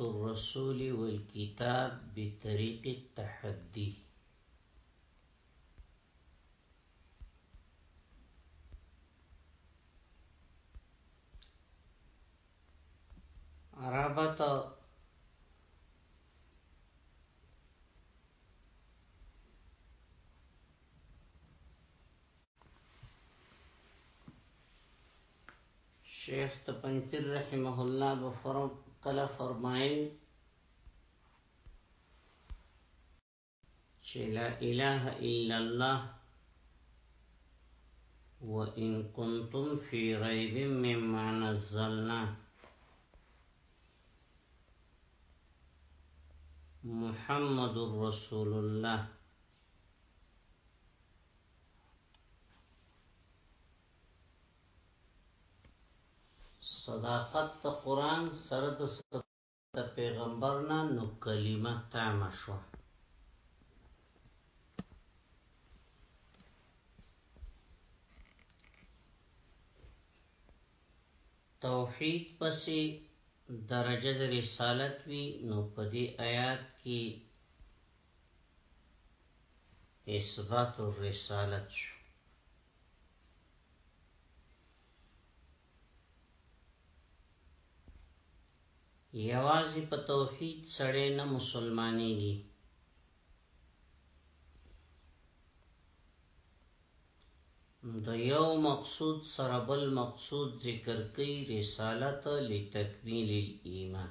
الرسول والكتاب بطريق التحدي ربط شیخ تپنپیر رحمه الله بفرم کله فرمایل چې لا اله الا الله وان كنتم في ريب مما نزلنا محمد رسول الله صداقت د قران سره د پیغمبر نه نو کلمه تامه شو توحید پسې درجه د رسالت وی نو په دې آیات کې اثبات الرسالت شو یوازې په توحید سړی نه مسلمانېږي د یو مقصود سره بل مقصود ذکر کوي رسالت لتکمیل الايمان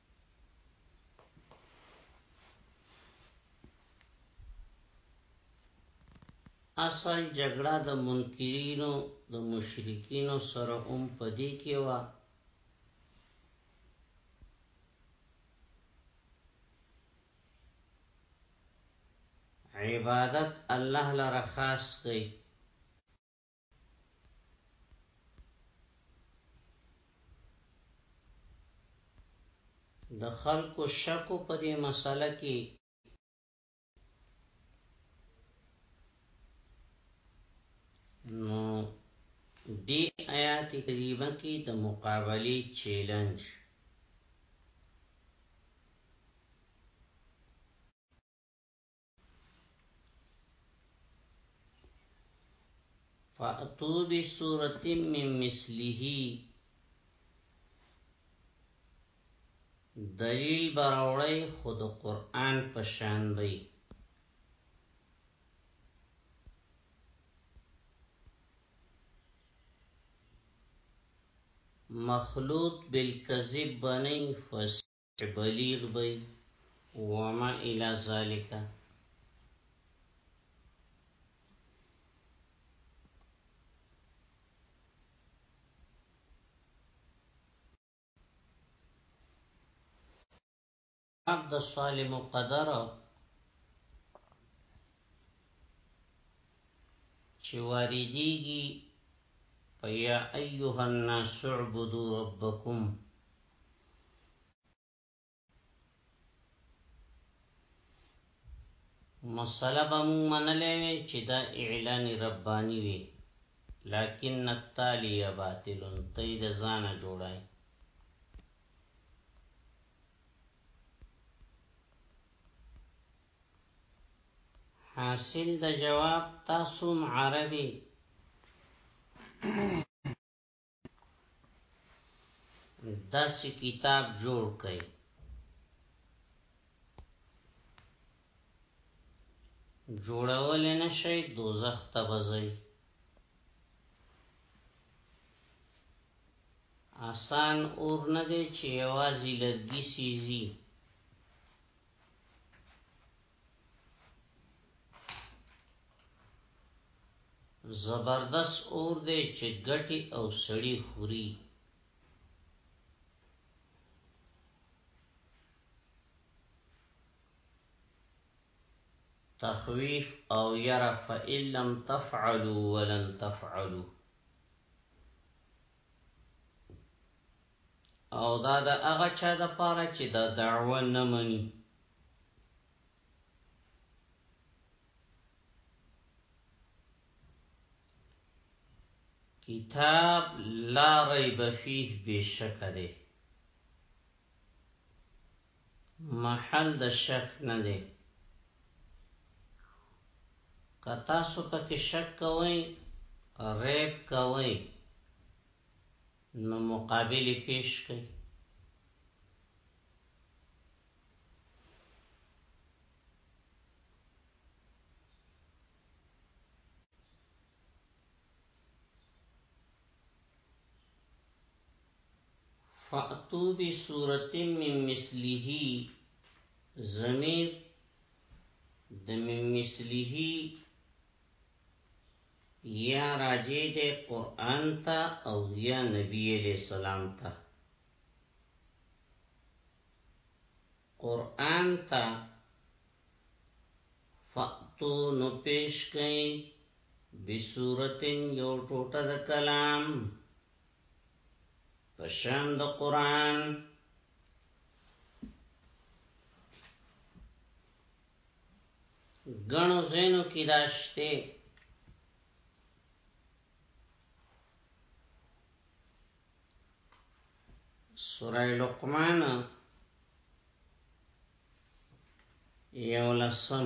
اصل جګړه د منکرینو د مشرکینو سره هم پدې کې و عبادت الله لره خاص کړئ د خلکو شکو په دې مسله کې نو دی آیات کریمه کې د مقابله چیلنج فاتو بسورت من مثله دلیل براوړی خود قرآن پشان بی مخلوط بالکذب بنی فس چې بلیغ بی وما الى ذالک عبد الصالح مقدر چې واردېږي په یا ایها الناس اعبدوا ربکم مسله به مو منلې وي چې دا اعلان رباني وي لكن التالي باطل ته د ځان جوړای حاصل د جواب تاسو عربي داسې کتاب جوړ کړئ جوړول نه شي دوزخ ته بځي آسان اور نه دی چې یوازې لرګي سیزي زبردست اور دی چې ګټي او سړی خوري تخویف او یرا فإن لم تفعلوا ولن تفعلوا او دا د هغه چا د پاره چې دا دعوه نه مني کتاب لا ریب فیه بشک ده محل د شک نه ده کتا سو پکې شک کوئ ریب کوئ نو مقابل پیش کړي فاتو بی صورت من مثله ضمیر د من مثله یا راجع دی قرآن تا او یا نبی علیہ السلام تا قرآن تا فأتو نو پیش کئی بسورتن یو ټوټه د کلام پشان د قران ګڼو زینو کې دا شته سوره لقمان یو لسم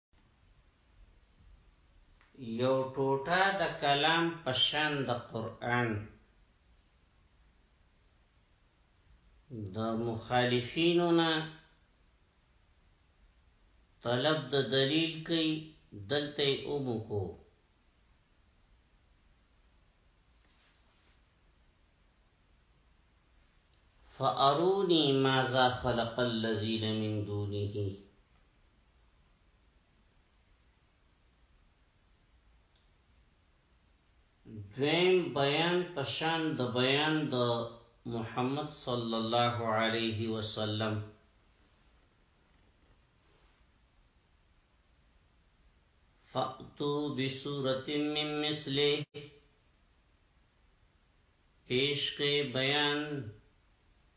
یو ټوټه د کلام پشان د قران د مخالفینو نه طلب د دلیل کوي دلته اومو کو فارونی ماذا خلق الذين من دونه دویم بیان پشان د بیان د محمد صلی الله علیه وسلم فأتو بسورت من مثله پیش کې بیان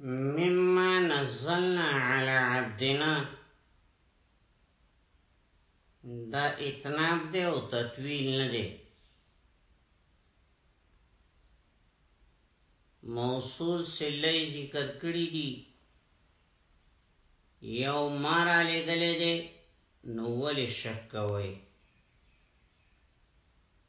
مما نزلنا على عبدنا دا اتناب دی او تطویل نه دی موصول سلی ذکر کړی دی یو مار علی گلی دی نو ولی شک کوئی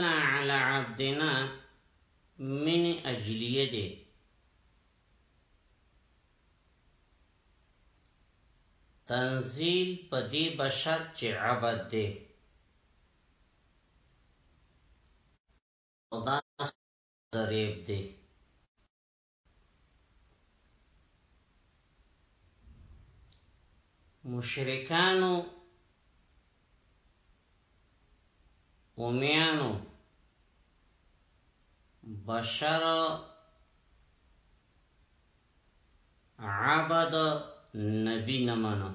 على عبدنا من اجلیه دی تنزیل په دې بشر چې عبد دی خدا ضریب دی مشرکانو اومیانو بشر عبد نبی نمانو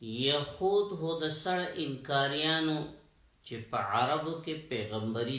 یخود هو د سړ انکاریانو چې په عربو کې پیغمبري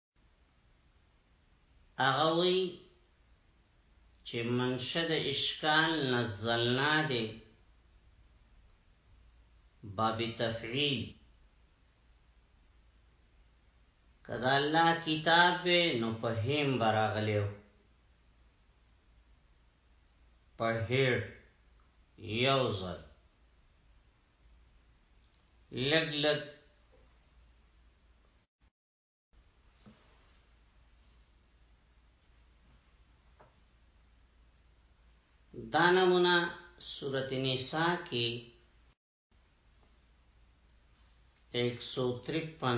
هغه وی چې منشد اشکال نزلنا دی باب تفعیل کدا الله کتاب به نو په هیم براغلیو په هیر یو ځل لګ لګ دا نمونه سورت نساء کی ایک سو ترپن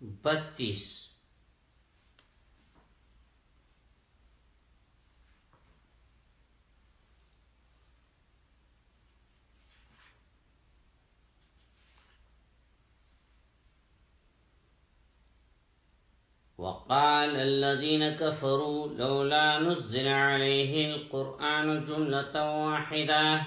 بتیس وقال الذين كفروا لولا نزل عليه القرآن جملة واحدة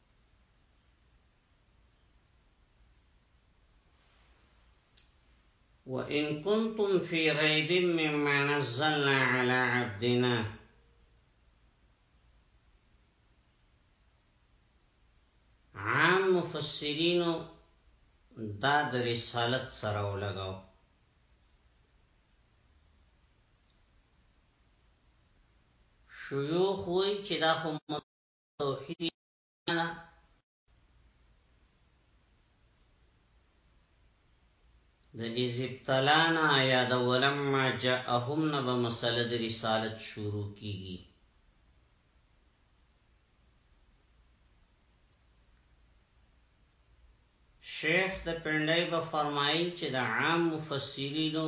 وإن كنتم في ريب مما نزلنا على عبدنا عام مفسرين دا د رسالت سره ولګاو شيوخ وای چې دا خو توحید د ایزبتلانا یا د ولما جاءهم نبا مسله د رسالت شروع کیږي شیخ د پندای په فرمایي چې د عام مفسرینو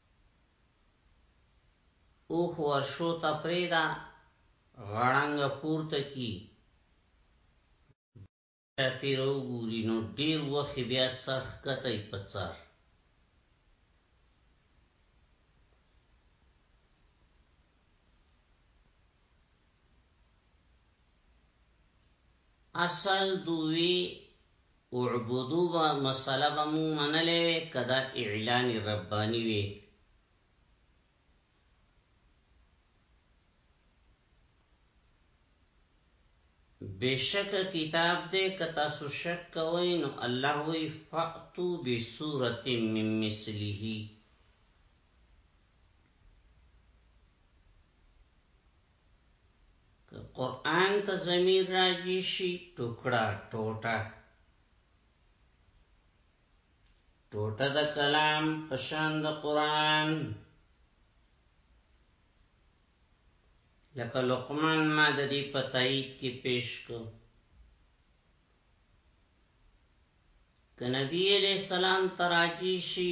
اوښ ورشو ته پرېږده غړنګ پورته کړي چاپېره وګوري نو ډېر وخت یې بیا سر ښکته وي په څار اصل دوي اعبدو به مسله به مو منلې وي کدا اعلان رباني وي بشک کتاب دې کتا سو شک کوي نو الله وی فاتو بسوره من مثله که قرآن ته زمیر راجی شي ټوکړه ټوټه ټوټه د کلام پشان د قرآن لکه لقمان ما د دې په تایید کې پیش کو که نبی علیہ السلام تراجی شي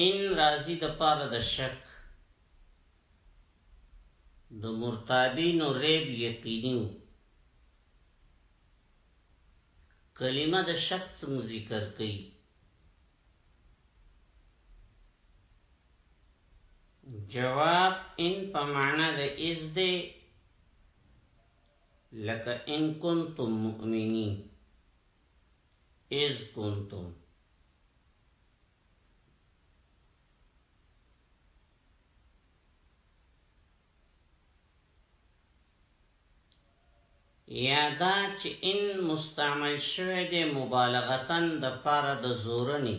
ان رازی د پاره د شک د مرتابین او ریب یقینی کلمه د شک څخه ذکر کړي جواب ان په معنا د از دی لکه ان کنتم مؤمنین اذ کنتم یادا چې ان مستعمل شوه د مبالغتن د پاره د زورنی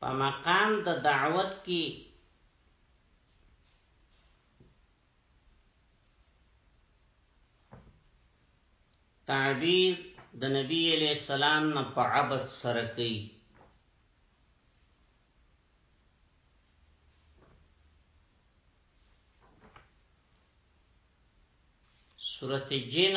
په مقام د دعوت کی تعبیر د نبی علیہ السلام نه په عبد سره کوي سورت جن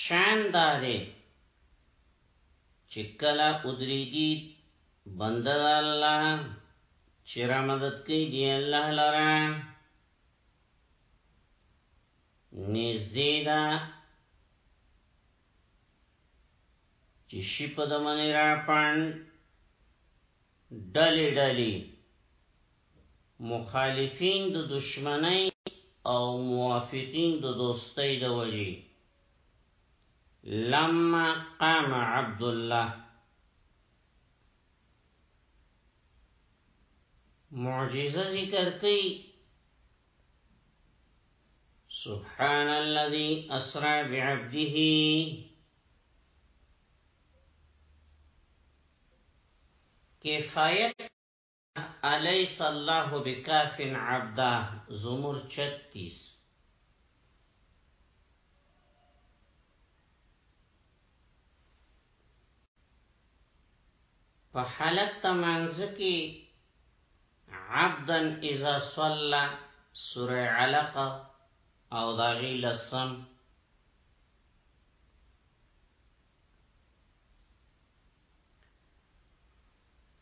شان دا دی چې کله ادریږي بنده د الله چې را مدد کوي دی الله لره نږدې ده چې شي په دمنې را پاند ډلې ډلې مخالفین د دشمنۍ او موافقین د دوستۍ د وجې لما قام عبدالله معجزه ذکر کئی سبحان الذي اسرع بعبده کفایت کړه الیس الله بکاف عبدا زمر 36 په حالت تمنځ کې عبدا اذا صلى سوره علقه او داغي لسم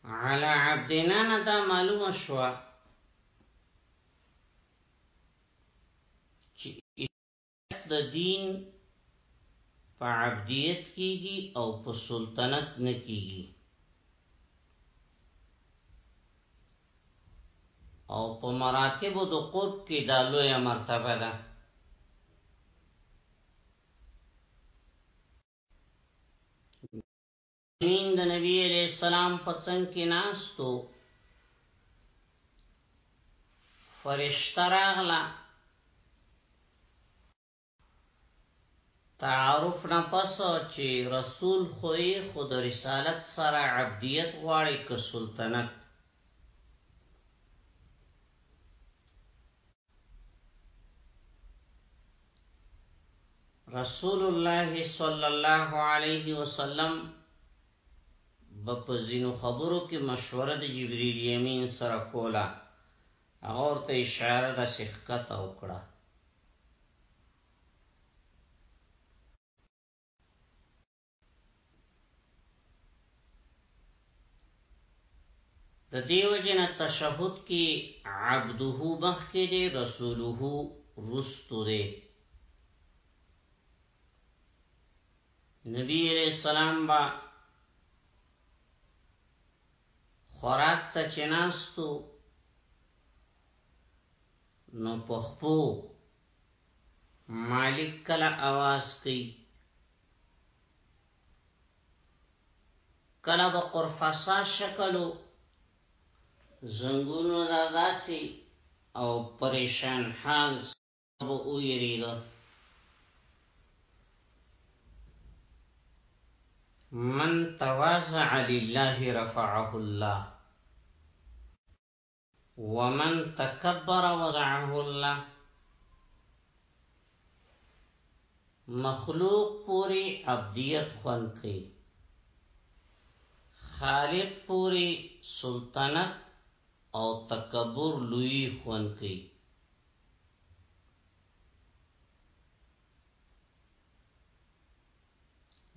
علا عبدنا نه دا معلومه شو چې د دین په عبدیت کیږي او په سلطنت نه کیږي او په مراتب د قرب کې دا لویه مرتبه ده مين د نبی علیہ السلام په څنګ کې ناستو فرشتہ راغلا تعارف نه پس چې رسول خوې خود رسالت سره عبدیت غواړي که سلطنت رسول الله صلی الله علیه وسلم په ځینو خبرو کې مشوره د جبرئیل یمین سره کوله هغه ورته اشاره د شفقت او کړه د دیو جن تشهود کی عبده مخ کې دی رسوله رستو دی نبی علیہ السلام با خوراک ته چناستو نو پخپو مالک کلا آواز کوي کله به قرفصا شکلو زنګونو داسي او پریشان حال سبو او یریدو من تواضع لله رفعه الله ومن تکبر وضعه الله مخلوق پوری عبدیت خون کئی خالق پوری سلطنت او تکبر لوی خون کئی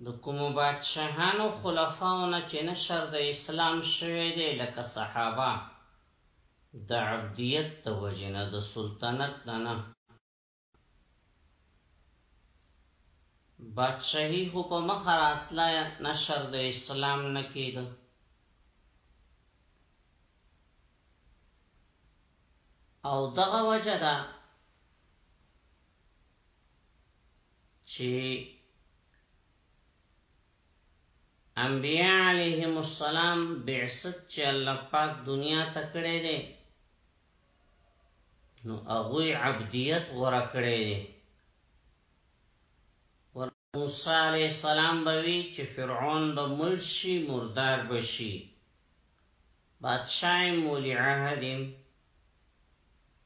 د کومو بادشاهانو خلفاو نه چې نشر د اسلام شوی دی لکه صحابه د عبدیت د وجې نه د سلطنت نه نه بادشاهي خو په مخه راتله نشر د اسلام نه کېده او دغه وجه ده چې انبیاء علیهم السلام بعثت چې الله پاک دنیا ته کړې ده نو هغه عبدیت غوړه کړې ده موسی علیہ السلام بوي چې فرعون به ملشي مردار بشي بادشاه یم ولي عهد یم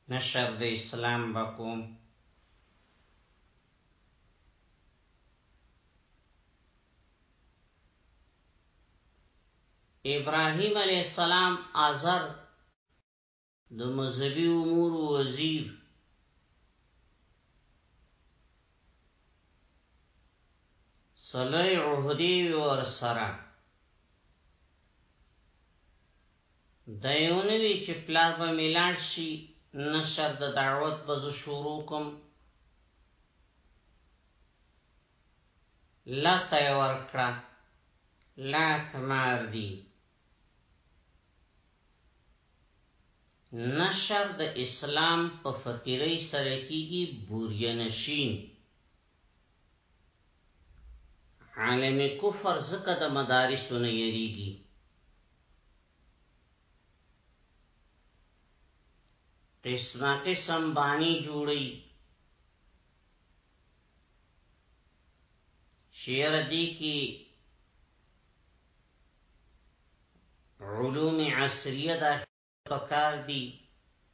نشر د اسلام به کوم. ابراهیم علیه السلام آزر د مذهبي امور وزیر صلی عهدی ور سره دایونوی چې پلار به ملاړ شي نشر د دعوت به شروع کوم لا تیور کړه لا تمار دی نشر د اسلام په فقیرۍ سره کیږي بوریه نشین عالم کفر زکه د مدارسو نه یریږي قسمه قسم بانی جوړی شیر دی کی علوم عصریه دا پکار دی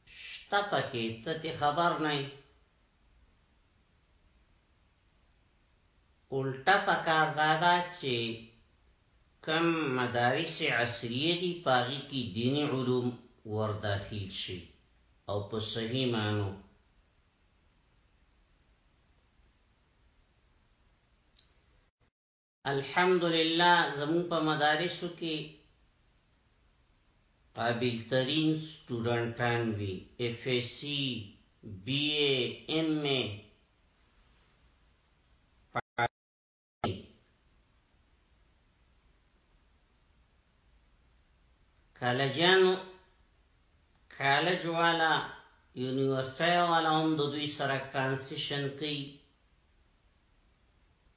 شتا پکې ته تی خبر نه الټا پکار دادا چې کم مدارس عصریه دی پاغي کې دینی علوم ور داخل شي او په صحیح مانو الحمدلله زموږ په مدارسو کې قابل ترین سټوډنټان وی اف ای سی بی ای ایم ای کالجانو کالج والا یونیورسټي والا هم د دوی سره کانسیشن کوي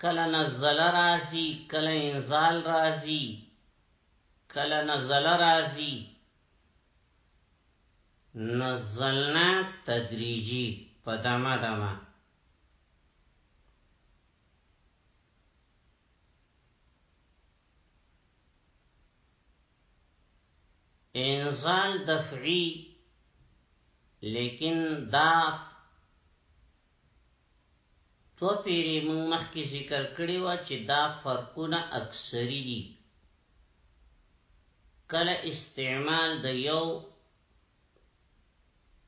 کله نزل رازی کله انزال رازی کله نزل رازی نزلنا تدریجی په دما دما انزال دفعی لیکن دا تو پیری مونږ مخکې ذکر کړی و چې دا فرقونه اکثری دي کله استعمال د یو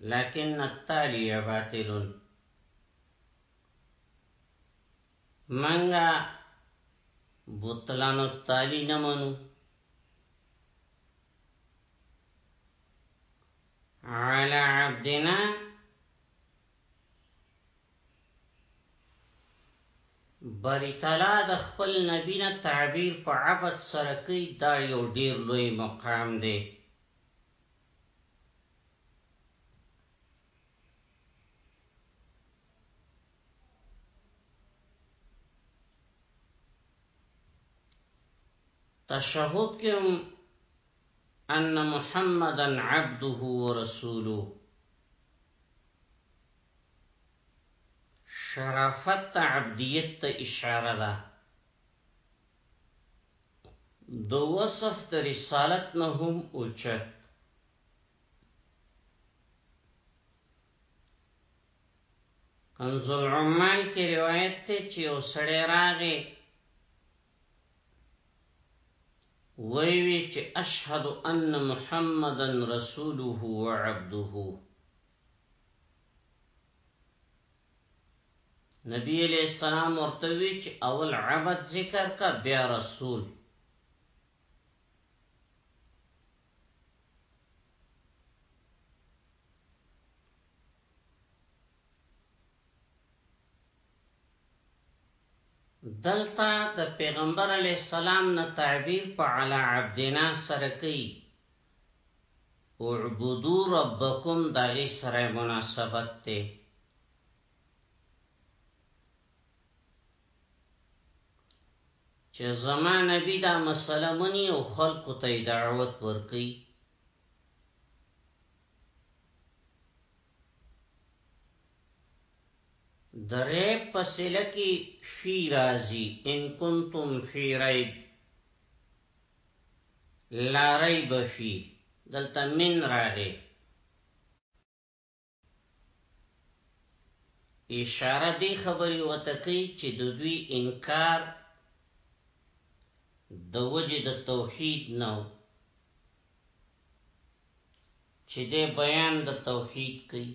لكن التالي باطل منګه بطلان التالي نه منو على عبدنا بری تعالی د خپل نبی نه تعبیر په عبادت سره کوي دا یو ډیر لوی مقام دی تشهد کې هم ان محمدن عبده ورسوله شرافت عبدیت ته اشاره ده د وصف د رسالت نه هم اوچت کنز العمال کې روایت ته چې او سړی راغی وی وی چې اشهد ان محمدن رسوله وعبده نبی علیہ السلام ورته وی چې اول عبد ذکر کا بیا رسول دلتا د پیغمبر علی السلام نه تعبیر په علی عبدنا سره کوي اعبدو ربکم داغی سره مناسبت ته چې زما نبی دا مسله منی او خلق ته دعوت ورکي درې پسله کې فی رازی ان کنتم فی ریب لا ریب فیه دلته من راغی اشاره دی خبری وته کوي چې د دوی انکار د وجه د توحید نو چې د بیان د توحید کوي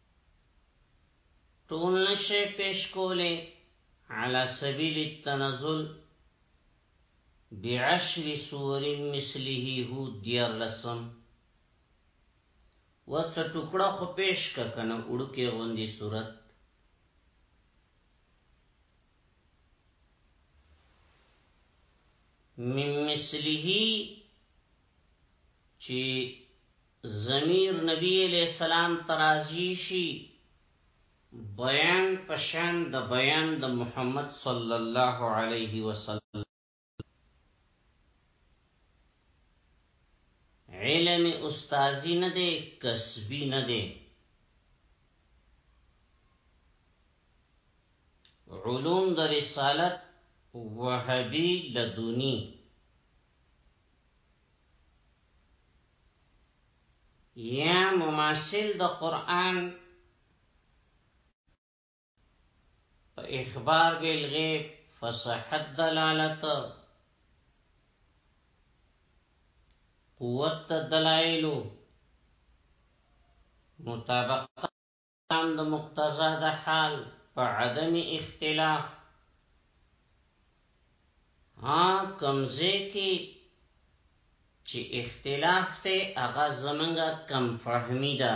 ټول نشه پیش کوله على سبيل التنزل بعشر سور مثله هو ديار لسم ورته ټوکړه خو پیش کا کنه وړکه غوندي صورت من مثله چې ضمیر نبی علیه السلام ته راجع شي، بیان په شان د بیان د محمد صلی الله علیه وسلم، علم استاذی نه دی کسبی نه دی، علوم د رسالت وهبی لدونی یا مماثل د قران په اخبار بالغیب فصحت دلالت قوت دلائلو مطابقت هم د مقتضا د حال په عدم اختلاف ها کمزه کی چې اختلاف ته هغه زمنګا کم فهمی ده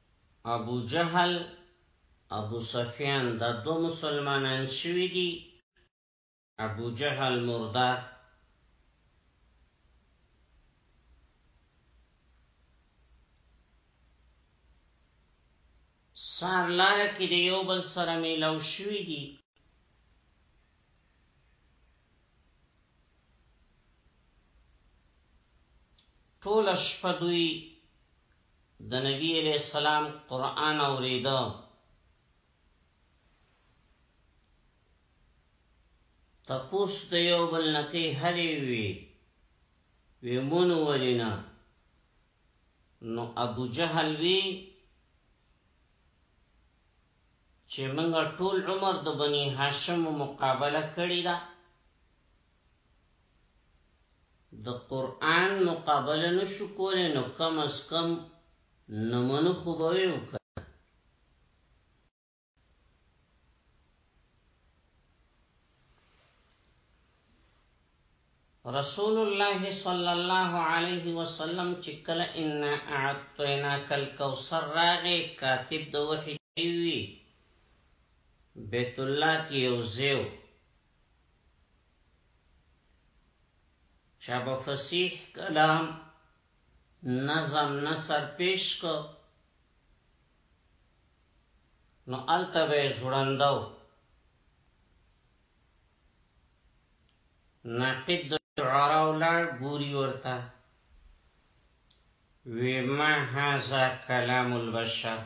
ابو جهل ابو سفیان دا دو مسلمانان شوی دی ابو جهل مردار سار لاره کې د یو بل سره میلاو شوی دی ټول شپه دوی د نبی علیہ السلام قرآن اوریده تپوس د یو بل نکی هلی وی وی مون ولینا نو ابو جهل وی چې موږ ټول عمر د بنی هاشم مقابله کړی ده د قران مقابله نشو کولای نو کم از کم نمونه خو به یو کړ رسول الله صلی الله علیه وسلم چې کله ان اعطینا کل کوثر راغی کاتب د وحی وی بیت الله کې یو زیو چا په فصیح کلام نظم نصر پیش کو نو التبه زړندو ناقد شعراء لار ګوري ورته وی ما هاذا کلام البشر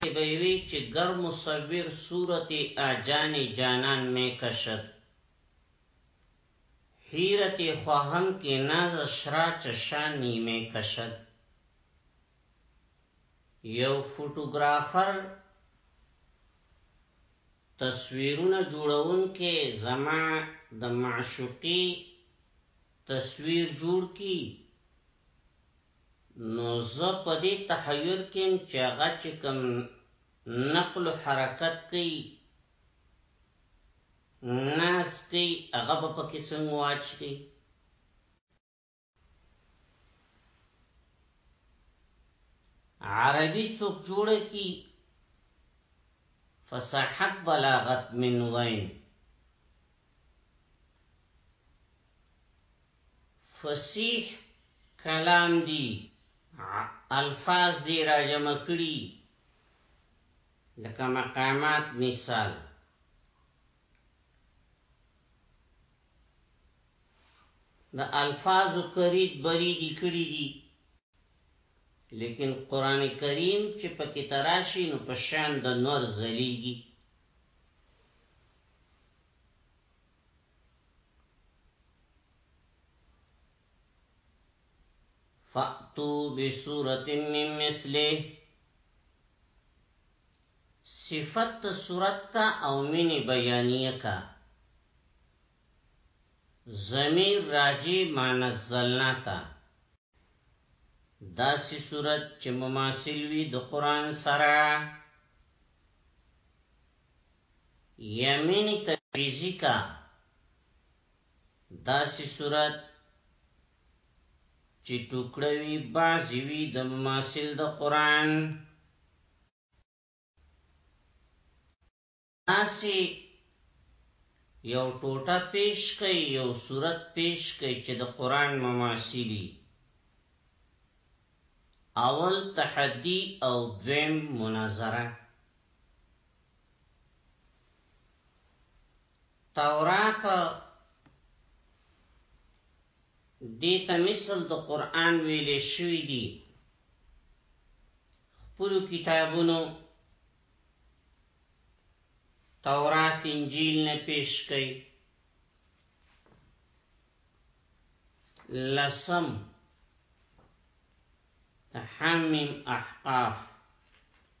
ته به وي چې ګر مصور صورت آ جان جانان مې کشد حیرت خواهان کې ناز شرا چشانی مې کشد یو فوټوګرافر تصویرونه جوړونکې زما د معشوقي تصویر جوړ کی نو زه په دې تحیر کې یم چې هغه چې کوم نقل و حرکت کوي ناس کوي هغه به پکې څنګه واچي عربي څوک جوړ کی فصاحت بلاغت من وین فصیح کلام دی الفاظ دی راجمع کړي لکه مقامات مثال د الفاظ قرید بری دی کړي دي لیکن قران کریم چې پکې تراشی نو په شان د نور زلیږي فأتو بسورة من مثله صفت صورت تا او من بیانیه کا زمیر راجی ما نزلنا تا داسی صورت چه مماثل وی د قرآن سره يمين تبعيضي کا داسي صورت چي ټوکړه وي بعضي وي د مماثل د قرآن داسي یو ټوټه پیش کئ یو صورت پیش کئ چې د قران مماثلی اول تحدی او دویم مناظره تورات دې ته مثل د قران ویلې شوې دي خپل کتابونو تورات انجیل نه پیش کړي لسم تحمیم احقاف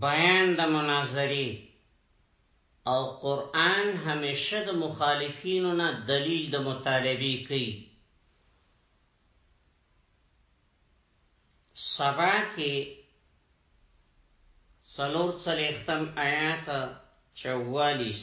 بیان د مناظری او قران همیشه د مخالفینو نه دلیل د مطالبه کوي سبا کې سلور څلېختم آیات چوالیس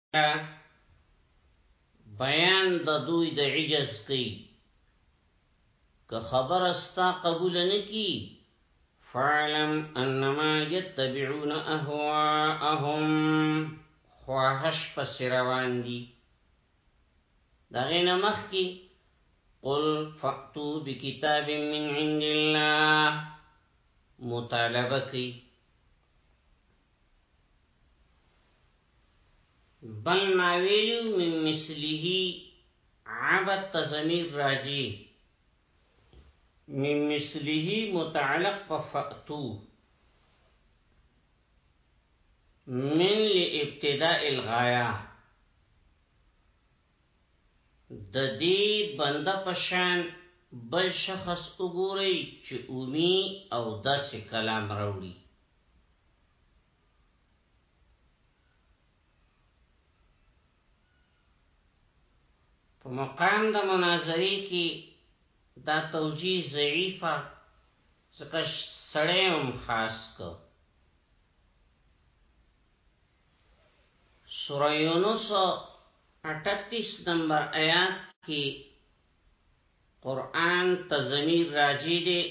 بیان د دوی د عجز کوي که خبر استا قبول نه کی فعلم انما يتبعون اهواءهم خواهش پس روان دي دغه نمخ کی قل فاتو بکتاب من عند الله مطالبه کی بل ماویلو من مثله عبد تزمیر راجی من مثله متعلق په فأتو من لابتداء الغایا د دې بنده پشان بل شخص وګورئ چې اومي او داسې کلام راوړي په مقام د مناظرې کې دا توجیه ضعیفه ځکه سړی هم خاص کو سوره یونس 38 نمبر آیات کې قرآن ته ضمیر راجع دی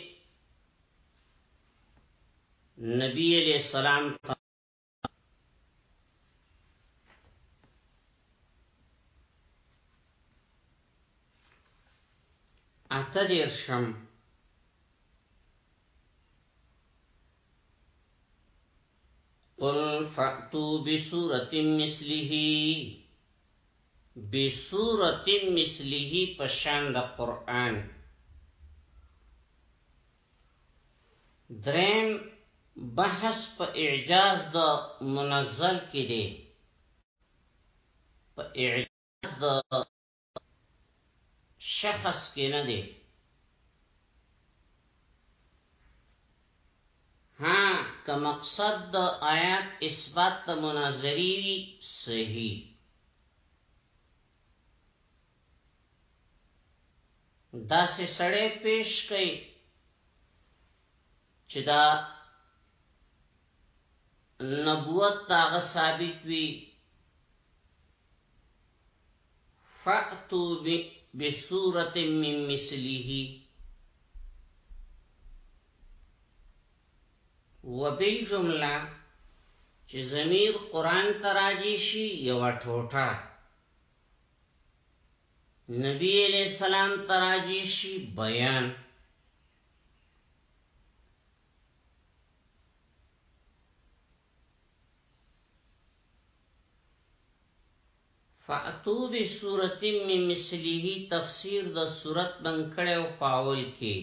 نبی علیہ السلام ته اته دیر شم قل فأتو بسورة مثله بصورت مثله په شان د قرآن دریم بحث په اعجاز د منزل کې دی په اعجاز د شخص کې نه دی ها که مقصد د آیات اثبات د مناظری وی صحیح داسې سړی پیش کئ چې دا نبوت داغه ثابت وی فأتو بسورة من مثله وبالجمله چې ضمیر قران ته راځي شي یو ټوټه نبی علیہ السلام ته راځي شي بیان فاتو بسورت من مثله تفسیر د سورت بند کړي او پاول کې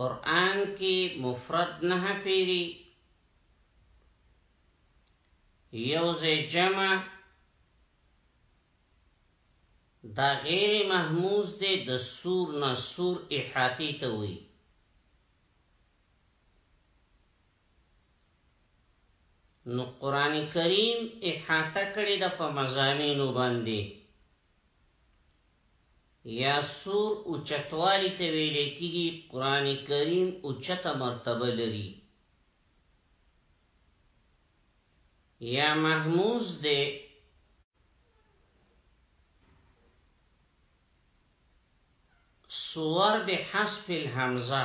قران کې مفرد نه پیری یوز جمع دا غیر محموز دی د سور نه سور احاطی ته وی نو قران کریم احاطه کړی د په مزامینو باندې یا سور او چتوالی ته ویل کیږي قران کریم او چته مرتبه لري یا محموز دی سور بحسب الحمزه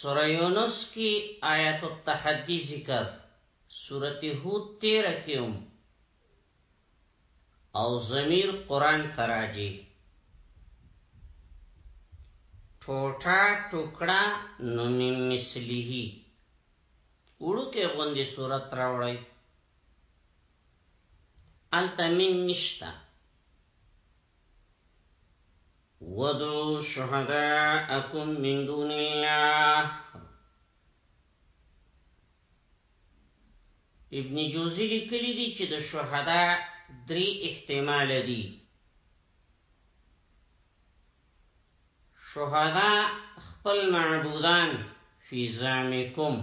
سورة یونس کی آیت التحدی ذکر سورة هود تیر کی هم او ضمیر قرآن ته راجی ټوټه ټوکړه نو من مثله وړوکه غوندې صورت راوړی الته من نشتا وادعوا شهداءکم من دون الله ابن جوزی لیکلی دی چې د شهدا درې احتمال دي شهدا خپل معبودان فی زعمکم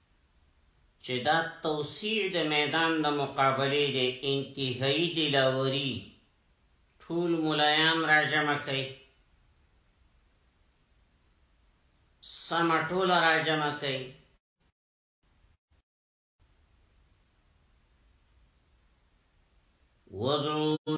چې دا توسیع د میدان د مقابلې دی انتهایی دلاوری ټول ملایان راجمع کړئ سمه ټوله راجمع کړئ وضعو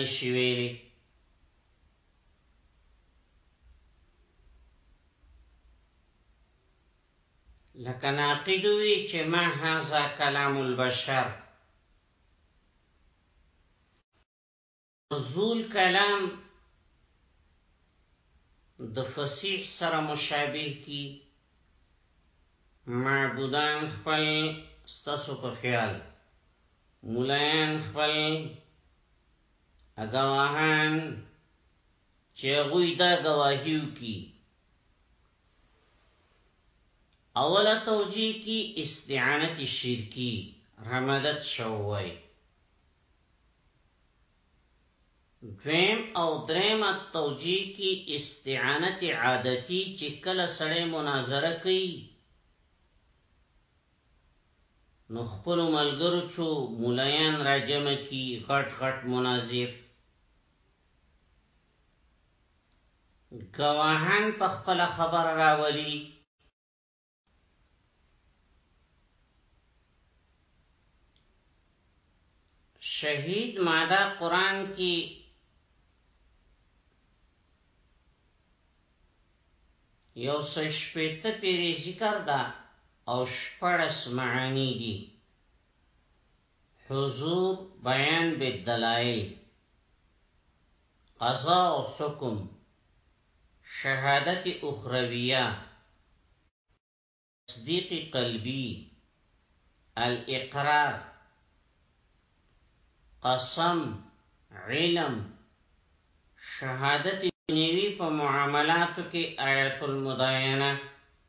نشي ویلي لکه ناقد وی چې ما هاذا کلام البشر نزول کلام د فصیح سره مشابه کی معبودان خپل ستاسو په خیال مولایان خپل اګواهان چې غوی دا گواهیو کی اوله توجیه کی استعانت شرکی رمدت شووی دویم او دریم توجیه کی استعانت عادتی چې کله سړی مناظره کوي نو خپلو ملګرو چو مولایان را جمع کی غټ غټ مناظر گواهان په خپل خبر راولی شهید ماده قران کی یو سشپیت پیری ذکر ده او شپړس معانی دی حضور بیان بالدلائل قضاء او حکم شهادت اخرویه تصدیق قلبی الاقرار قسم علم شهادت نیوی په معاملاتو کې آیت المداینه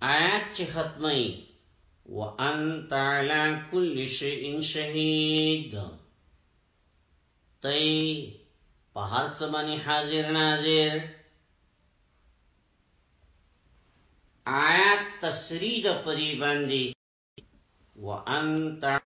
آیات چې ختمي وانت علی کل شیء شهید تای په هر څه باندې حاضر ناظر آیات تسرید پری باندې وانت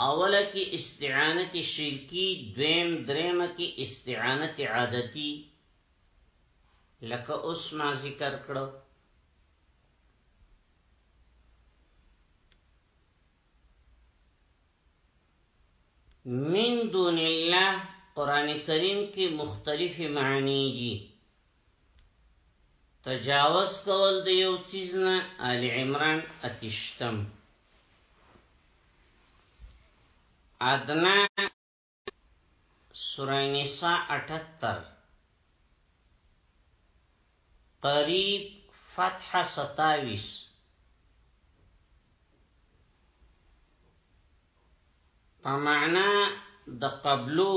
اوله کی استعانت شرکی دویم دریمه کی استعانت عادتی لکه اوس ما ذکر کړو من دون الله قران کریم کې مختلفې معنی دي تجاوز کول د یو چیز نه آل عمران اتشتم ادنا سوره نساء 78 قریب فتح 27 په معنا د قبلو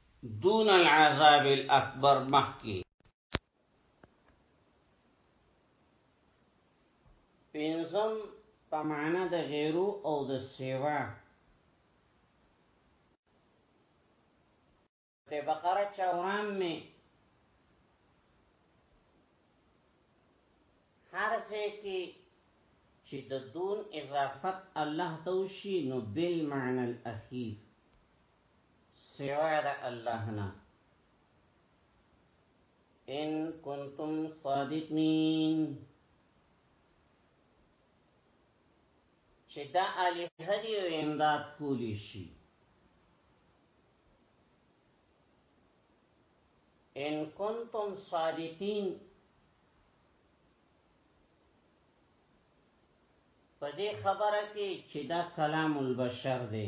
دون العذاب الاکبر مخکی پینزم په معنا د غیرو او د سیوا په بقره چورام می هر ځای کې چې د دون اضافت الله توشي نو بل معنی الاخیر سوا د الله نه ان کنتم صادقین چې دا علی هدی او امداد کولی شي ان کنتم صادقین په دې خبره کې چې دا کلام البشر دی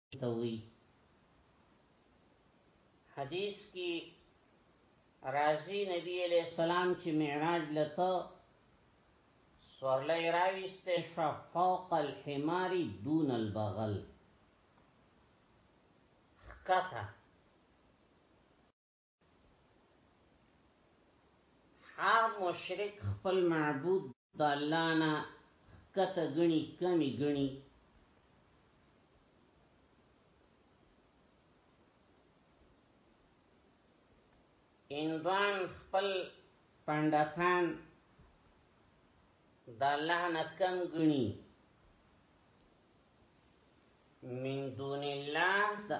توي حدیث کې رازی نبی علیہ السلام چې معراج لته سورلې راويسته شفوق الحمار دون البغل خکته هر مشرک خپل معبود د الله نه کته غني کمی غني انوان خپل پندتان د الله نه کم غني من دون الله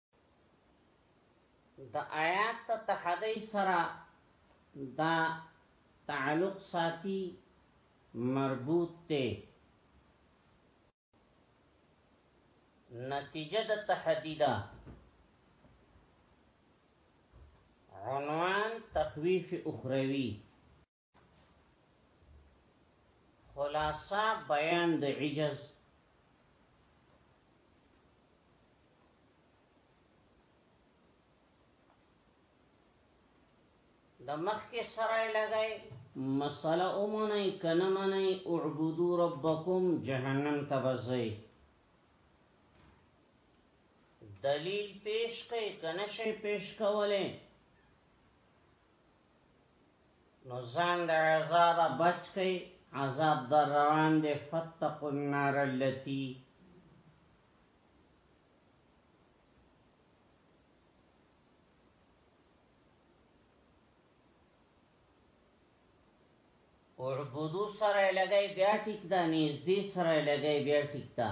د آیات ته تحدی سره دا تعلق ساتي مربوط ته نتیجه د تحدیدا عنوان تخویف اخروی خلاصا بیان د عجز د مخ کې سره لګای مسله اومنه کنه منه اعبدو ربکم جهنم تبزئ دلیل پیش کئی کنشی پیش کولی نو ځان د عذاب بچ کئ عذاب در روان دی فتقوا النار التي اعبدو سره لګي بیا ټیک دا نږدې سره لګي بیا ټیک دا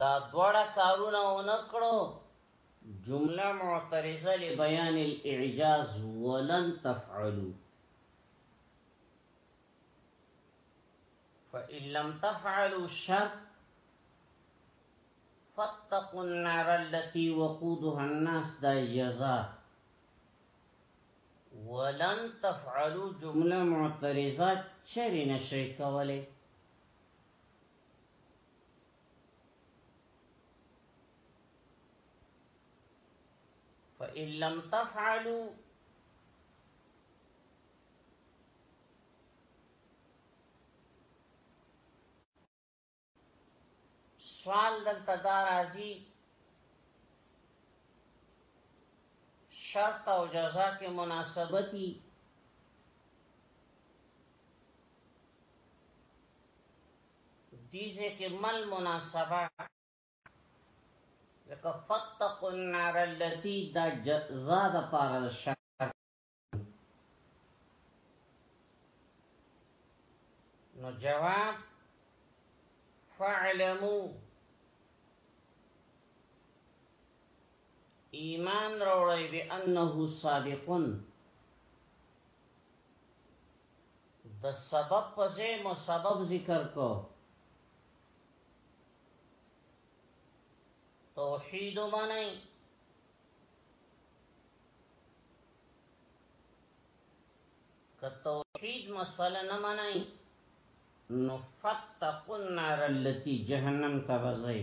دا دوړه کارونه ونکړو جمله معترضه لبيان الاعجاز ولن تفعلوا فإن لم تفعلوا الشر فاتقوا النار التي وقودها الناس دا جزاء ولن تفعلوا جمله معترضه شر نشي کوله فإن لم تفعلوا سوال دلته دا راځي شرط او جزا کې مناسبتي دیزه کې مل مناسبه لکه فتق النار اللتی دا جزا دا پارا دا شر نو جواب فعلمو ایمان روڑی بی انه صادقون د سبب په ځای مو سبب ذکر کو توحید معنی که توحید مسله نه معنی نو فتقوا النار التي جهنم تبزئ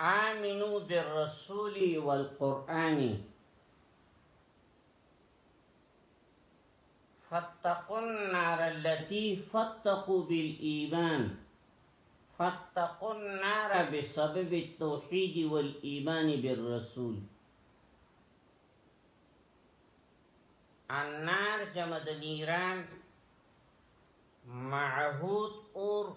آمنوا بالرسول والقرآن فاتقوا النار التي فاتقوا بالإيمان فاتقوا النار بسبب التوحيد والإيمان بالرسول النار جمد نيران معهود اور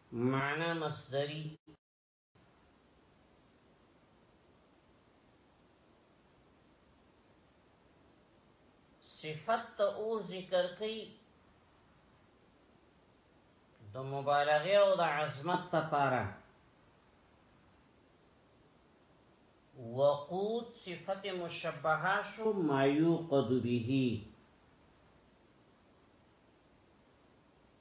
معنی مصدری صفت او ذکر کوي د مبالغه او د عظمت لپاره وقود صفت مشبهه شو ما یوقد به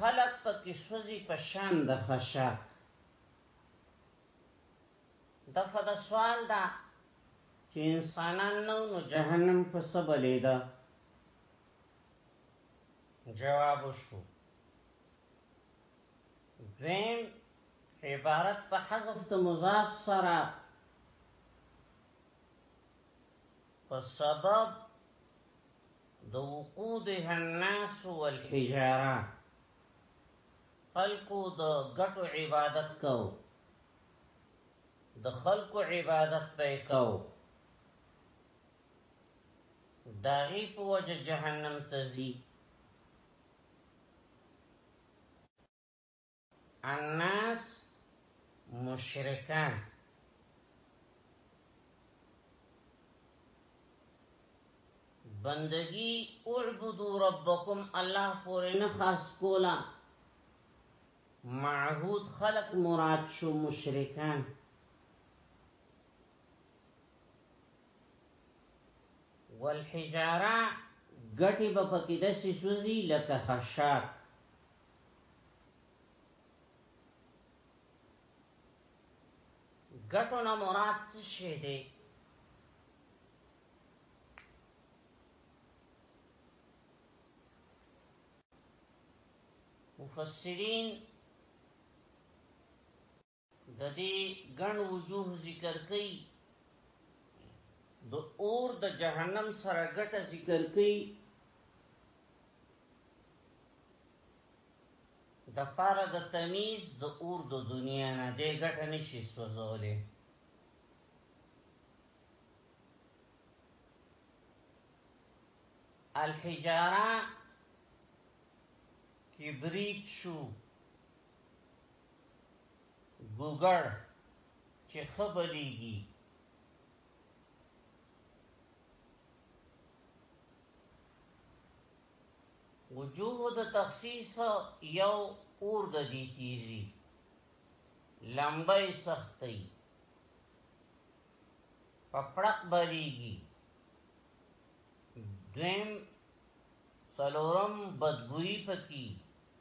خلق په کې سوزي په شان د خشاک د فدا سوال دا چې انسانان نو نو جهنم په سبلې ده جواب شو دویم عبارت په حذف د مضاف سره په سبب د وقوده الناس والحجاره خلقو د غټو عبادت کو د خلقو عبادت پې کو داغي په وجه جهنم تزي الناس مشرکان بندگی اعبدو ربکم الله پوری نه خاص کولا معهود خلق مراد شو مشرکان والحجاره ګټي به پکې د سوزي لکه خشاک ګټو نه مراد څه شی دی مفسرین د دې ګڼ وجوه ذکر کوي د اور د جهنم سره ګټه ذکر کوي د پاره د تمیز د اور د دنیا نه د ګټه نشي سوزولې الحجاره کبریت شو ګوګړ چې خبرېږي وجوه د تخصیص یو اور د دې تیزی لمبای سختي په پړق بریږي دویم سلورم بدبوئی پکی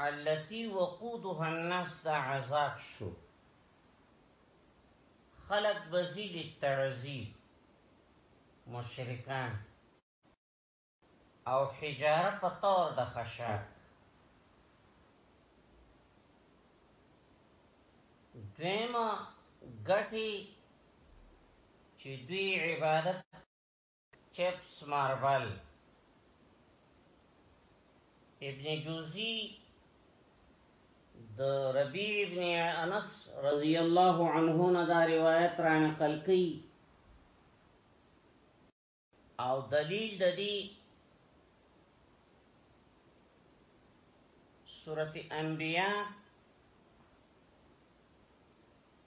التي وقودها الناس دا عذاب شو خلق بزی للتعذی مشرکان او حجاره په طور د خشاک دویمه ګټي چې دوی عبادت چپس ماربل ابن جوزی د ربیع ابن انس رضی الله عنه نه دا روایت را نقل کړي او دلیل د دې سورته انبیاء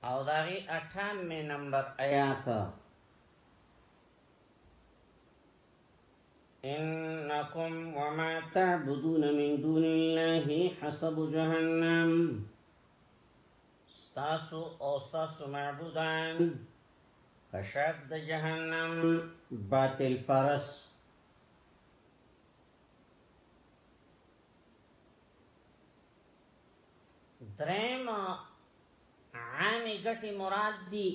او داغي 98 نمبر آیات انکم وما تعبدون من دون الله حسب جهنم ستاسو او ستاسو معبودان فشاد د جهنم باطل پرس دریم عامې ګټې مراد دي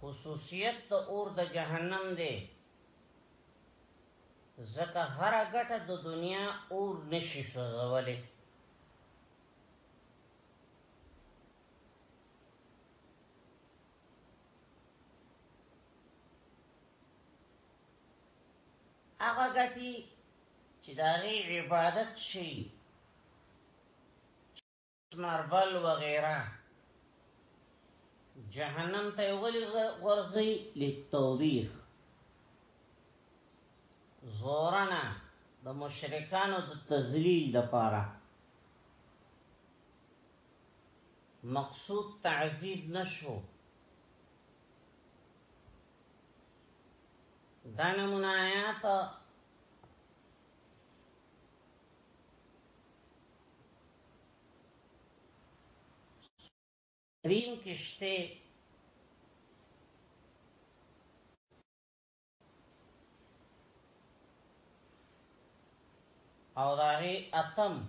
خصوصیت د اور د جهنم دی زکه هر ګټه د دنیا اور نشي سوزولې هغه ګټي چې دا غي عبادت شي ماربل وغیرہ جهنم ته ولی ورځي لتوبیخ زورنا د مشرکانو د تذلیل د پاره مقصود تعذیب نشو دا نمونه آیات ریم کشته او داغی اتم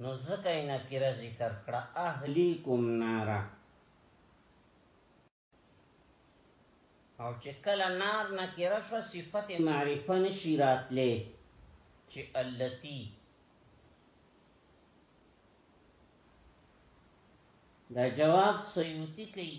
نو ځکه یې نکره ذکر کړه، اهلیکم نارا. او چې کله نار نکره شوه صفت معرفه نه شي راتلی چې التي دا جواب سیوطي کوي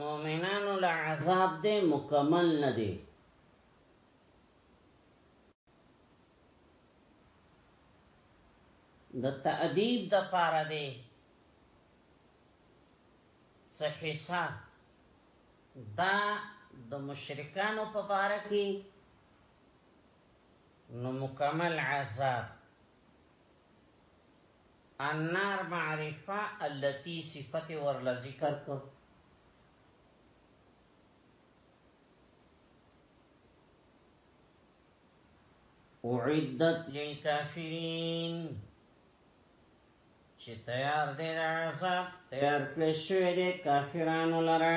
مؤمنانو له عذاب دې مکمل نه دی د تأدیب د پاره دی څه حصہ دا د مشرکانو په باره کې نو مکمل عذاب النار معرفه التي صفت ورله ذکر کو اعدت للكافرين چې تیار دی عذاب تیار کړی شوی دی کافرانو لره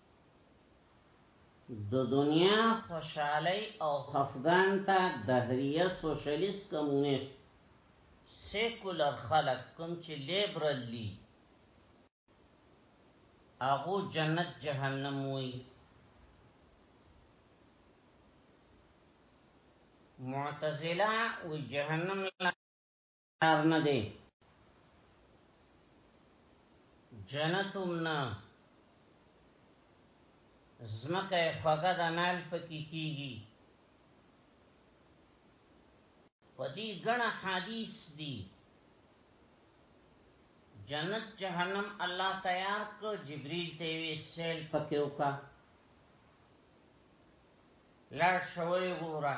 د دنیا خوشحالی او خفګان ته دهریه سوشلیست کمونیست سیکولر خلق کوم چې لیبرل دي هغه جنت جهنم وي معتزله و جهنم لا کار نه دی جنت هم نه زمکه خوګه د نال پکې کیږي پدې غنا حدیث دی جنت جهنم الله تیار کو جبريل ته وی سیل پکې وکا لړ شوی ګورا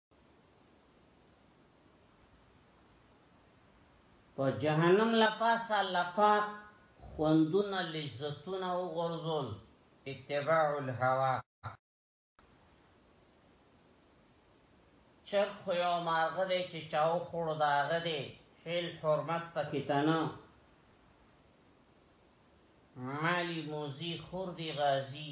په جهنم لپاسه الله پاک خوندونه لذتونه وغورځول اتباع الهوا چر خو یو مارغه دی چې چاو خوړ داغه دی حیل حرمت پکې تنه مالی موزی خور دی غازی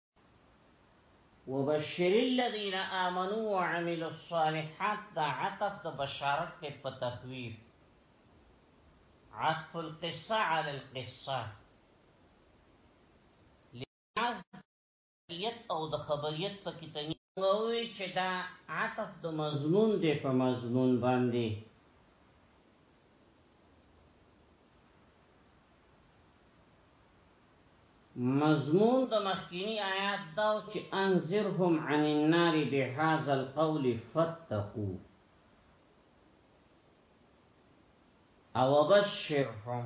وبشر الذين آمنوا وعملوا الصالحات دا عطف د بشارت ته په تخویف عطف القصه على القصه لحاظ یت او د خبریت په کې تنی ووی چې دا عطف د مضمون دی په مضمون باندې مضمون د مخکینی آیات داو چې انذرهم عن النار بهذا القول فتقو او بشرهم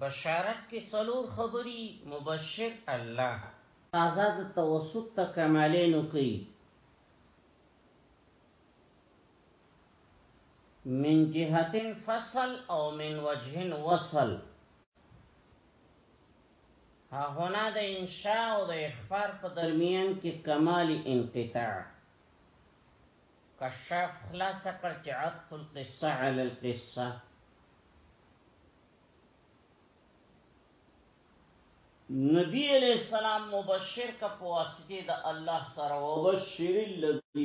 بشارت کې څلور خبري مبشر الله تازه د توسط ته کمالینو کوي من جهتن فصل او من وجهن وصل ها هنا د انشاء او د اخبار په درمیان کې کمال انقطاع کشاف خلاص کړ چې عطف القصه علی القصه نبی علیہ السلام مبشر کا پواسطه د الله سره وبشر الذی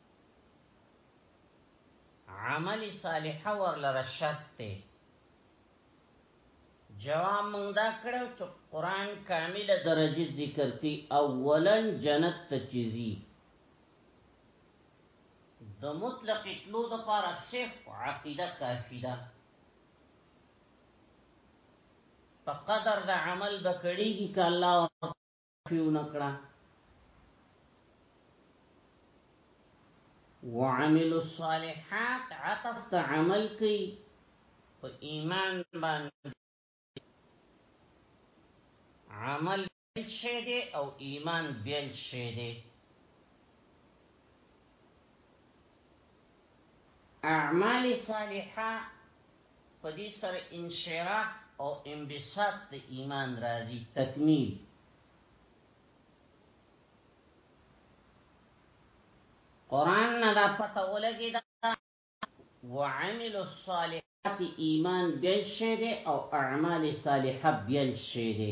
عمل صالح ورلره شرط ته جواب مونږ دا کړو چې قران کامله درجه ذکر کی اولن جنت ته چیزی د مطلق تلو د پاره صرف عقیده کافی ده په قدر د عمل بکړیږي ک الله کښې ونه کړه وعملوا الصالحات عطف ته عمل کوي په ایمان باندې عمل بیل شي دی او ایمان بیل شي دی اعمال صالحه په دې سره انشراح او انبساط د ایمان راځي تکمیل قران نه دا پته ولګی دا وعمل الصالحات ایمان بیل شه ده او اعمال صالحه بیل شه ده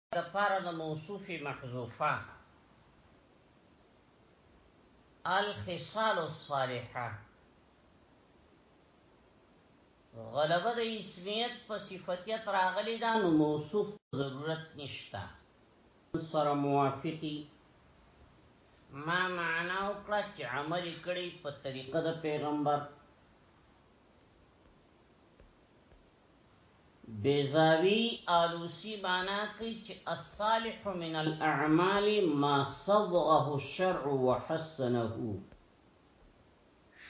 لپاره د موصوف محذوفه الخصال الصالحه غلبه د اسمیت په صفتیت راغلی دا نو موصوف ضرورت نشتا سره موافقی ما معنا وکړه چې عمل کړي په طریقه د پیغمبر بیزاوی آلوسی مانا کوي چې الصالح من الاعمال ما صبغه الشرع وحسنه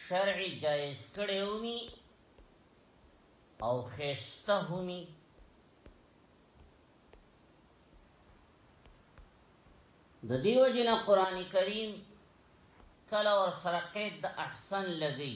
شرع جائز کړي اومي او خسته همي د دیو جن قران کریم کله ور سره قید د احسن لګی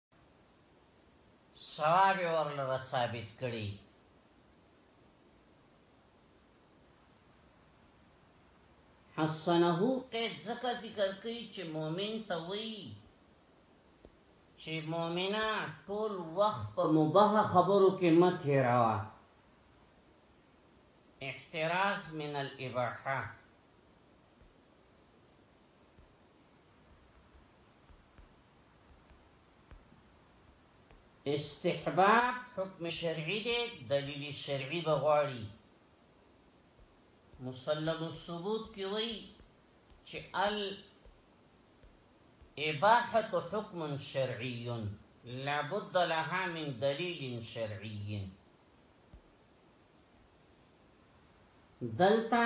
ثواب ورلره ثابت کړي حسنه قید زکه ذکر کوي چې مؤمن ته وایي چې مؤمنه ټول وخت په مباح خبرو کې مت هراوه احتراز من الاباحه استحباب حکم شرعی دی دلیل شرعی بغواړي مسلم الثبوت کی وی چې ال اباحه حکم شرعی لا بد لها من دلیل شرعی دلتا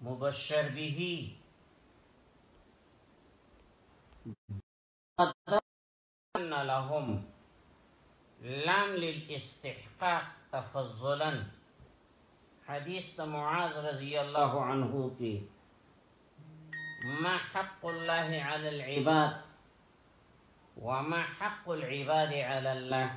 مبشر به ان لهم لام للاستحقاق تفضلا حديث معاذ رضي الله عنه کی ما حق الله على العباد وما حق العباد على الله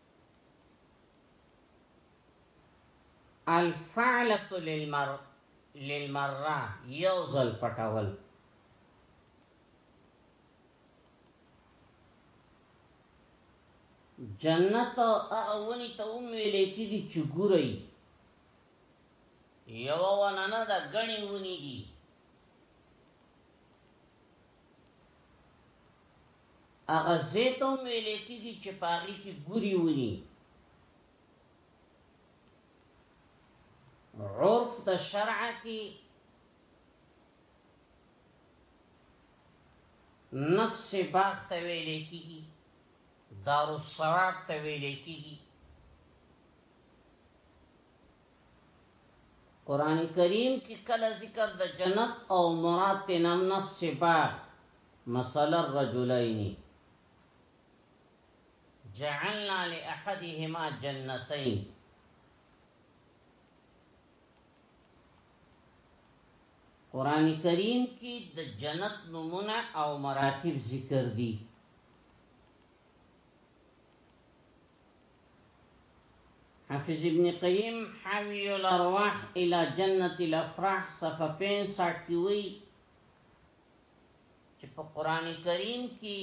الفعلت للمر للمرا یوزل پټول جنت هغه ونی ته هم ویل کېږي چې ګوري یو ونه نه دا غنی ونی دي هغه ځای ته هم ویل کېږي چې په هغې کې ګوري وني عرف د شرع کې نفس باغ ته ویل کېږي دار الثواب ته ویل کېږي قران کریم کې کله ذکر د جنت او مراد تنم نفس باغ مثل الرجلين جعلنا لأحدهما جنتين قران کریم کې د جنت نمونه او مراتب ذکر دي حافظ ابن قیم حاوی الارواح الى جنت الافراح صفحه 65 کې وی چې په قران کریم کې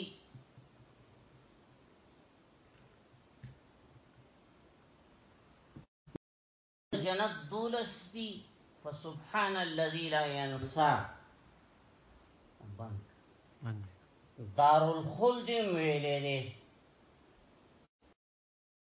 جنت دولس دی فسبحان الذي لا ينسى بند دار الخلد ویلې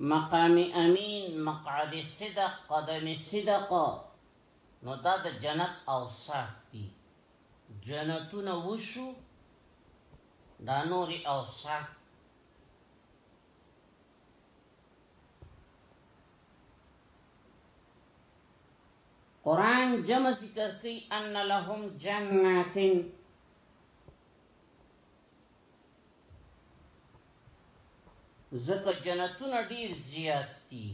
مقام امین مقعد صدق قدم صدق نو دا د جنت اوصاف دي جنتونه وشو دا نور اوصاف قرآن جمع ذکر کی ان لهم جناتن زکه جنتونه ډیر زیات دي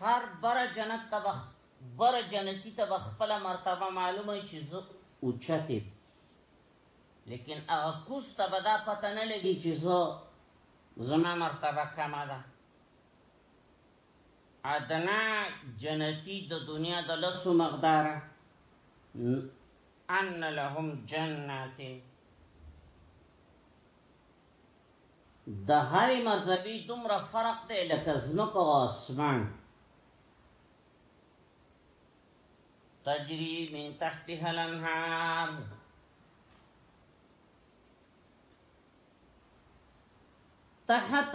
هر بر جنت تبخ بر جنتی تبخ خپل مرتبه معلومه چې زه اوچته لیکن هغه کوس ته به دا پته نه لګي چې زه زما مرتبه کمه ده ادنی جنتی د دنیا د لسو مقدار ان لهم جنات د هر مرتبه دومره فرق دی لکه زمکه او اسمان تجری من تحتها الانهار تحت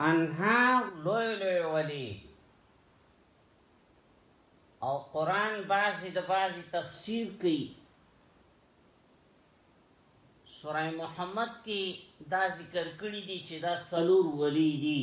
انهار لوی لوی ولی او قرآن بازی د بازی تفسیر کی سوره محمد کی دا ذکر کړی دی چې دا سلور ولی دی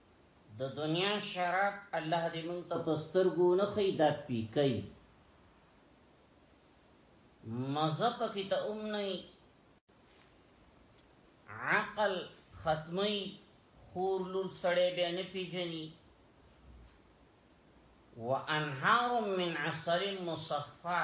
د دنیا شراب الله دې مونږ ته په سترګو نه خي دا پی کوي مزه پکې ته اوم نه عقل ختمي خور لور سړې به نه پیژني وانهار من عسل مصفى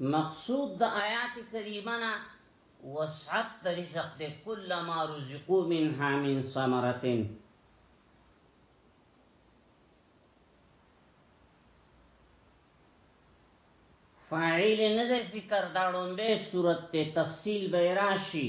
مقصود د آیات کریمه نه وسعت د رزق د کل ما رزقو منها من ثمرتين فاعل نظر ذکر داړون به صورت ته تفصیل به راشي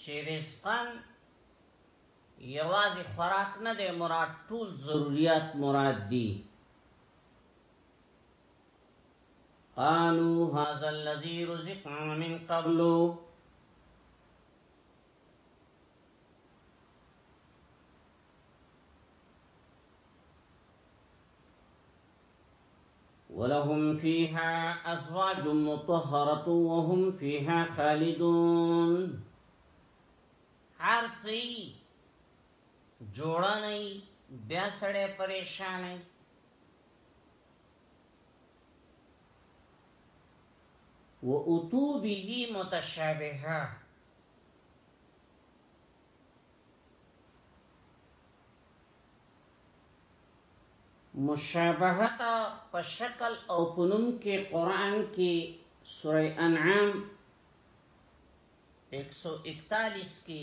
چې رزقن یوازې خوراک نه دی مراد ټول ضرورت مراد دی قالوا هذا الذي رزقنا من قبل ولهم فيها ازواج مطهره وهم فيها خالدون هر څه جوړه نه بیا سړی پریشان نه و اتو به متشابهه مشابهت په شکل او په نوم کې قرآن کې سوره انعام ایک سو اکتالیس کې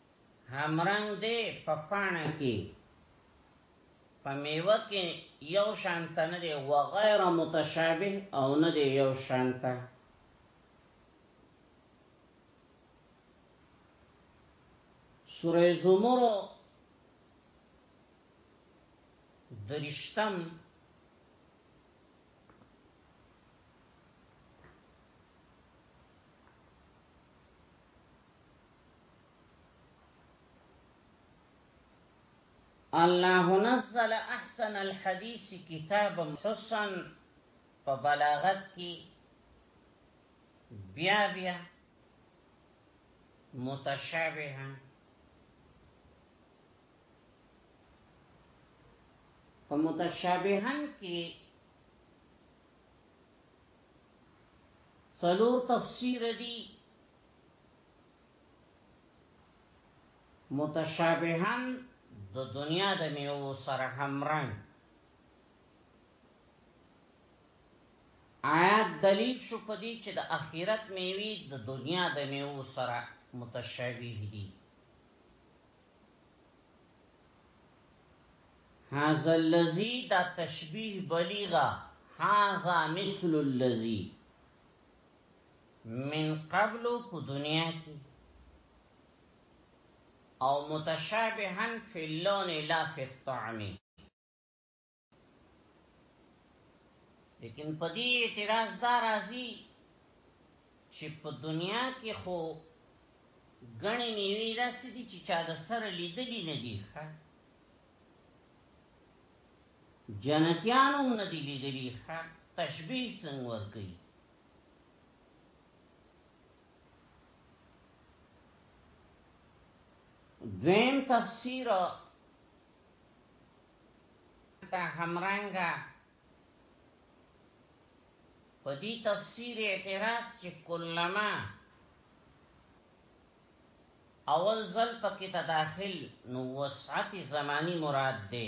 همرنګ دی په پاڼه کی په میوه کی یو شانته نه دی وغیر متشابه او نه دی یو شانته سوره زمر درشتم الله نزل احسن الحديث کتاب حسن په بلاغت کې بیا بیا متشابها په متشابهن کې څلور تفسیر دي متشابهن د دنیا د میو سره همرنګ آیات دلیل شو پدې چې د اخرت میوي د دنیا د میو سره متشابه دي هاذا الذی دا تشبیه بلیغه هاذا مثل الذی من قبل په دنیا کې او متشابها فی اللون لا فی الطعم لیکن په دې اعتراض دا راځي چې په دنیا کې خو غني نیوی داسې دي چې چا د سره لیدلی نه دي ښه جنتیانو نه دي لیدلی ښه تشبیه څنګه ورکړي دویم تفسیر تا همرنګا په دې تفسیر اعتراض چې کلمه اول ځل پکې تداخل نو وسعت زمانی مراد ده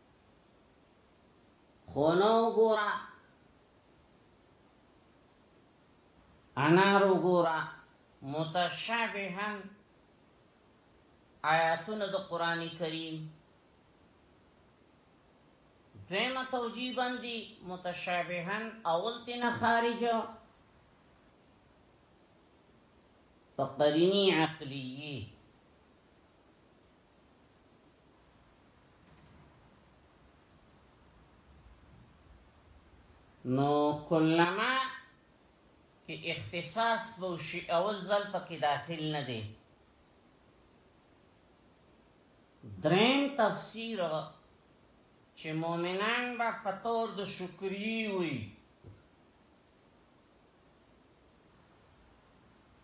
خونو ګورا انارو ګورا متشابها آیاتونه د قران کریم دویمه توجیه باندې متشابها اول تن خارج په قرینی عقلیه نو کلمه کې اختصاص به شي او ځل پکې داخل نه دی دریم تفسیر چې مؤمنان به پتور د شکری وي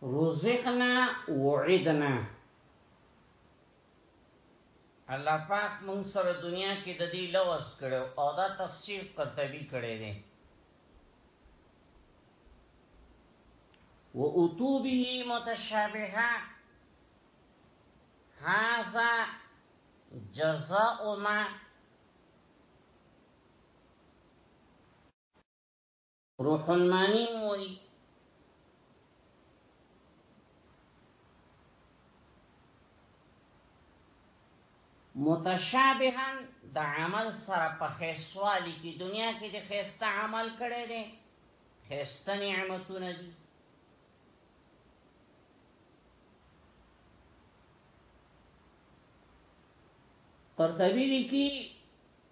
رزقنا وعدنا الله پاک مونږ سره دنیا کې د دې لوز کړو او دا تفسیر قرطبي کړی دی و اوتو به متشابها هاذا جزاء ما روح المانی موئی متشابهن د عمل سره په خیسوالی کی دنیا کې د خیسته عمل کړي دي خیسته نعمتونه دي قرطبی لیکي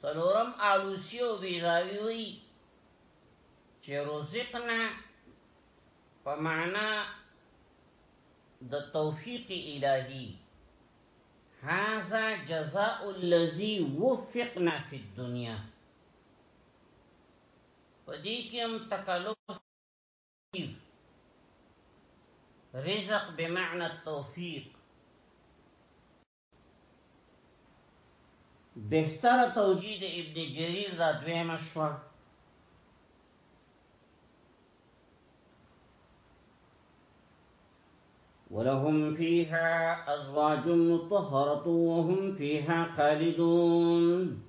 سلورم آلوسی و بیزاوی وی چه رزقنا په معنا د توفیق الهی هذا جزاء الذي وفقنا في الدنيا پدې کې هم تکلف رزق بمعنى التوفيق بهتره توجیه د ابن جریر دا دویمه شوه ولهم فيها أزواج مطهرة وهم فيها خالدون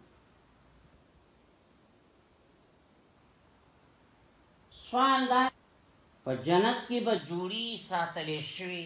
سوال دا په جنت کې به جوړي ساتلې شوي